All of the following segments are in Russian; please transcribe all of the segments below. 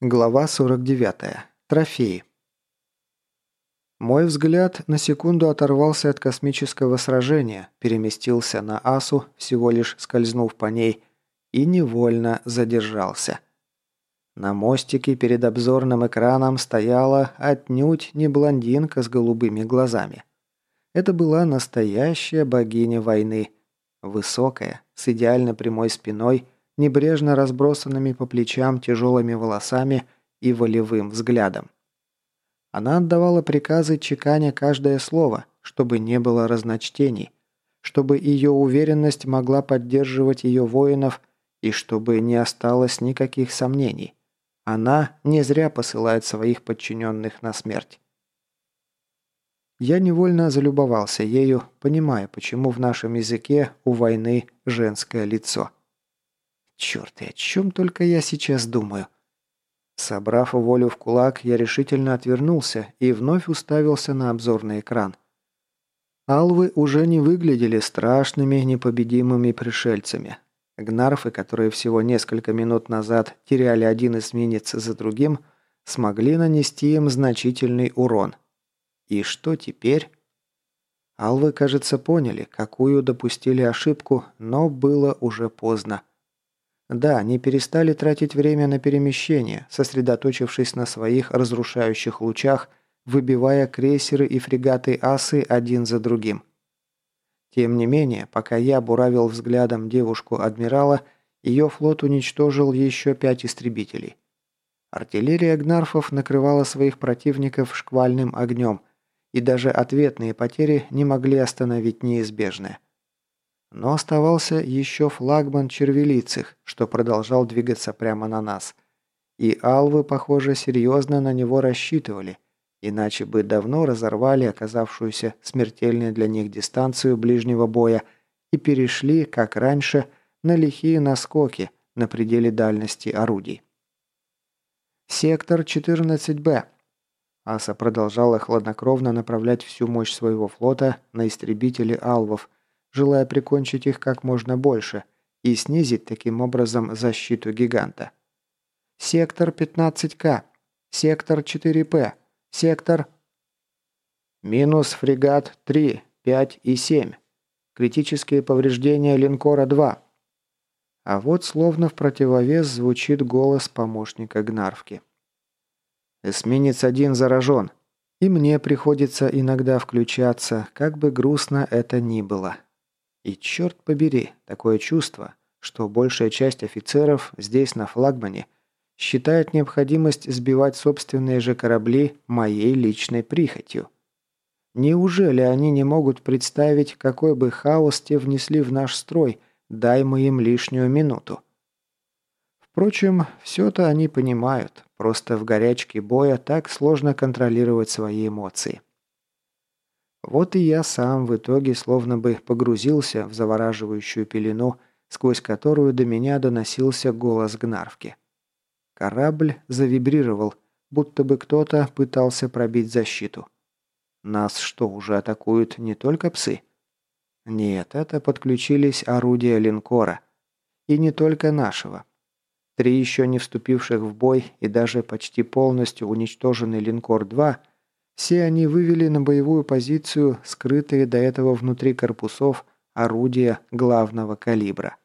Глава 49. Трофеи. Мой взгляд на секунду оторвался от космического сражения, переместился на Асу, всего лишь скользнув по ней, и невольно задержался. На мостике перед обзорным экраном стояла отнюдь не блондинка с голубыми глазами. Это была настоящая богиня войны. Высокая, с идеально прямой спиной – небрежно разбросанными по плечам тяжелыми волосами и волевым взглядом. Она отдавала приказы, чеканя каждое слово, чтобы не было разночтений, чтобы ее уверенность могла поддерживать ее воинов и чтобы не осталось никаких сомнений. Она не зря посылает своих подчиненных на смерть. Я невольно залюбовался ею, понимая, почему в нашем языке у войны женское лицо. Черт, и о чем только я сейчас думаю. Собрав волю в кулак, я решительно отвернулся и вновь уставился на обзорный экран. Алвы уже не выглядели страшными, непобедимыми пришельцами. Гнарфы, которые всего несколько минут назад теряли один эсминец за другим, смогли нанести им значительный урон. И что теперь? Алвы, кажется, поняли, какую допустили ошибку, но было уже поздно. Да, они перестали тратить время на перемещение, сосредоточившись на своих разрушающих лучах, выбивая крейсеры и фрегаты асы один за другим. Тем не менее, пока я буравил взглядом девушку-адмирала, ее флот уничтожил еще пять истребителей. Артиллерия Гнарфов накрывала своих противников шквальным огнем, и даже ответные потери не могли остановить неизбежное. Но оставался еще флагман червелицых, что продолжал двигаться прямо на нас. И алвы, похоже, серьезно на него рассчитывали, иначе бы давно разорвали оказавшуюся смертельной для них дистанцию ближнего боя и перешли, как раньше, на лихие наскоки на пределе дальности орудий. «Сектор 14Б», Аса продолжала хладнокровно направлять всю мощь своего флота на истребители алвов, желая прикончить их как можно больше и снизить таким образом защиту гиганта. Сектор 15К, сектор 4П, сектор... Минус фрегат 3, 5 и 7. Критические повреждения линкора 2. А вот словно в противовес звучит голос помощника Гнарвки. Эсминец один заражен. И мне приходится иногда включаться, как бы грустно это ни было. И черт побери, такое чувство, что большая часть офицеров здесь на флагмане считает необходимость сбивать собственные же корабли моей личной прихотью. Неужели они не могут представить, какой бы хаос те внесли в наш строй, дай мы им лишнюю минуту? Впрочем, все-то они понимают, просто в горячке боя так сложно контролировать свои эмоции. Вот и я сам в итоге словно бы погрузился в завораживающую пелену, сквозь которую до меня доносился голос Гнарвки. Корабль завибрировал, будто бы кто-то пытался пробить защиту. Нас что, уже атакуют не только псы? Нет, это подключились орудия линкора. И не только нашего. Три еще не вступивших в бой и даже почти полностью уничтоженный линкор-2 все они вывели на боевую позицию скрытые до этого внутри корпусов орудия главного калибра.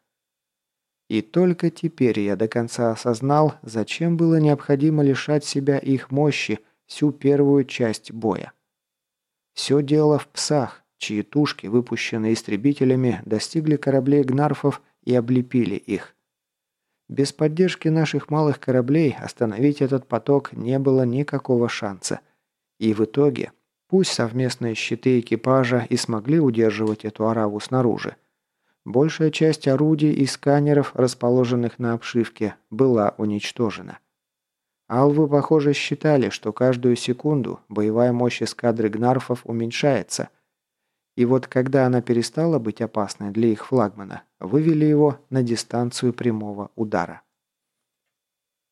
И только теперь я до конца осознал, зачем было необходимо лишать себя их мощи всю первую часть боя. Все дело в псах, чьи тушки, выпущенные истребителями, достигли кораблей гнарфов и облепили их. Без поддержки наших малых кораблей остановить этот поток не было никакого шанса – и в итоге, пусть совместные щиты экипажа и смогли удерживать эту ораву снаружи, большая часть орудий и сканеров, расположенных на обшивке, была уничтожена. Алвы, похоже, считали, что каждую секунду боевая мощь эскадры Гнарфов уменьшается. И вот когда она перестала быть опасной для их флагмана, вывели его на дистанцию прямого удара.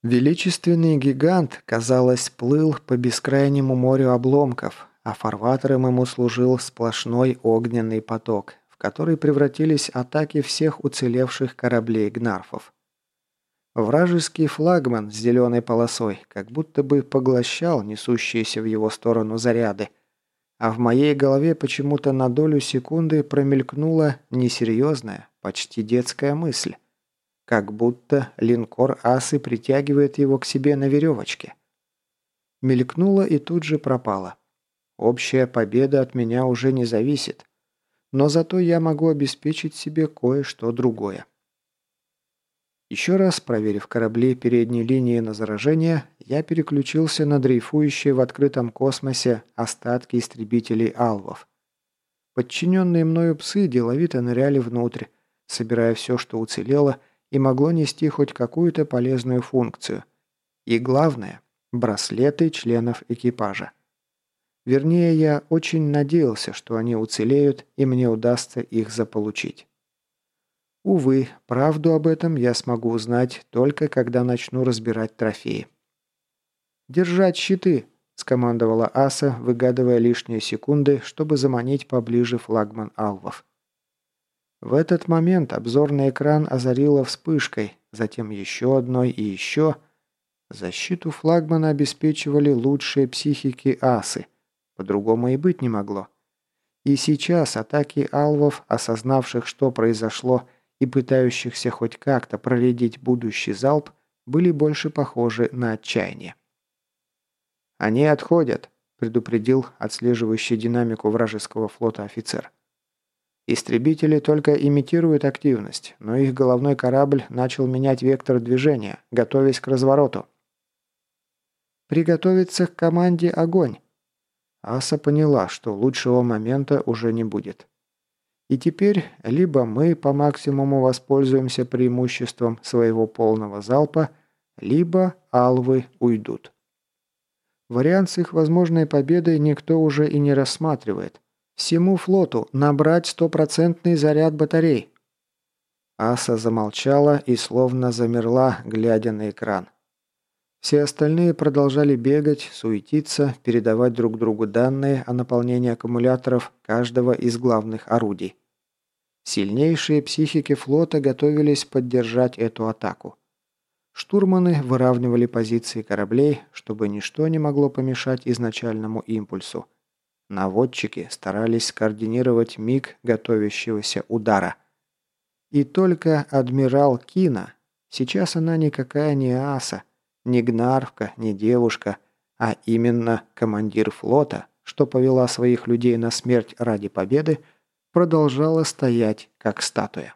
Величественный гигант, казалось, плыл по бескрайнему морю обломков, а фарватером ему служил сплошной огненный поток, в который превратились атаки всех уцелевших кораблей гнарфов. Вражеский флагман с зеленой полосой как будто бы поглощал несущиеся в его сторону заряды. А в моей голове почему-то на долю секунды промелькнула несерьезная, почти детская мысль. Как будто линкор Асы притягивает его к себе на веревочке. Мелькнула и тут же пропала. Общая победа от меня уже не зависит. Но зато я могу обеспечить себе кое-что другое. Еще раз проверив корабли передней линии на заражение, я переключился на дрейфующие в открытом космосе остатки истребителей алвов. Подчиненные мною псы деловито ныряли внутрь, собирая все, что уцелело и могло нести хоть какую-то полезную функцию. И главное – браслеты членов экипажа. Вернее, я очень надеялся, что они уцелеют и мне удастся их заполучить. Увы, правду об этом я смогу узнать только когда начну разбирать трофеи. «Держать щиты!» – скомандовала Аса, выгадывая лишние секунды, чтобы заманить поближе флагман Алвов. В этот момент обзорный экран озарило вспышкой, затем еще одной и еще. Защиту флагмана обеспечивали лучшие психики Асы. По-другому и быть не могло. И сейчас атаки алвов, осознавших, что произошло, и пытающихся хоть как-то проредить будущий залп, были больше похожи на отчаяние. «Они отходят», – предупредил отслеживающий динамику вражеского флота офицер. Истребители только имитируют активность, но их головной корабль начал менять вектор движения, готовясь к развороту. «Приготовиться к команде «Огонь!» Аса поняла, что лучшего момента уже не будет. И теперь либо мы по максимуму воспользуемся преимуществом своего полного залпа, либо алвы уйдут. Вариант с их возможной победой никто уже и не рассматривает. Всему флоту набрать стопроцентный заряд батарей. Аса замолчала и словно замерла, глядя на экран. Все остальные продолжали бегать, суетиться, передавать друг другу данные о наполнении аккумуляторов каждого из главных орудий. Сильнейшие психики флота готовились поддержать эту атаку. Штурманы выравнивали позиции кораблей, чтобы ничто не могло помешать изначальному импульсу. Наводчики старались скоординировать миг готовящегося удара. И только адмирал Кина, сейчас она никакая не аса, не гнарвка, не девушка, а именно командир флота, что повела своих людей на смерть ради победы, продолжала стоять, как статуя.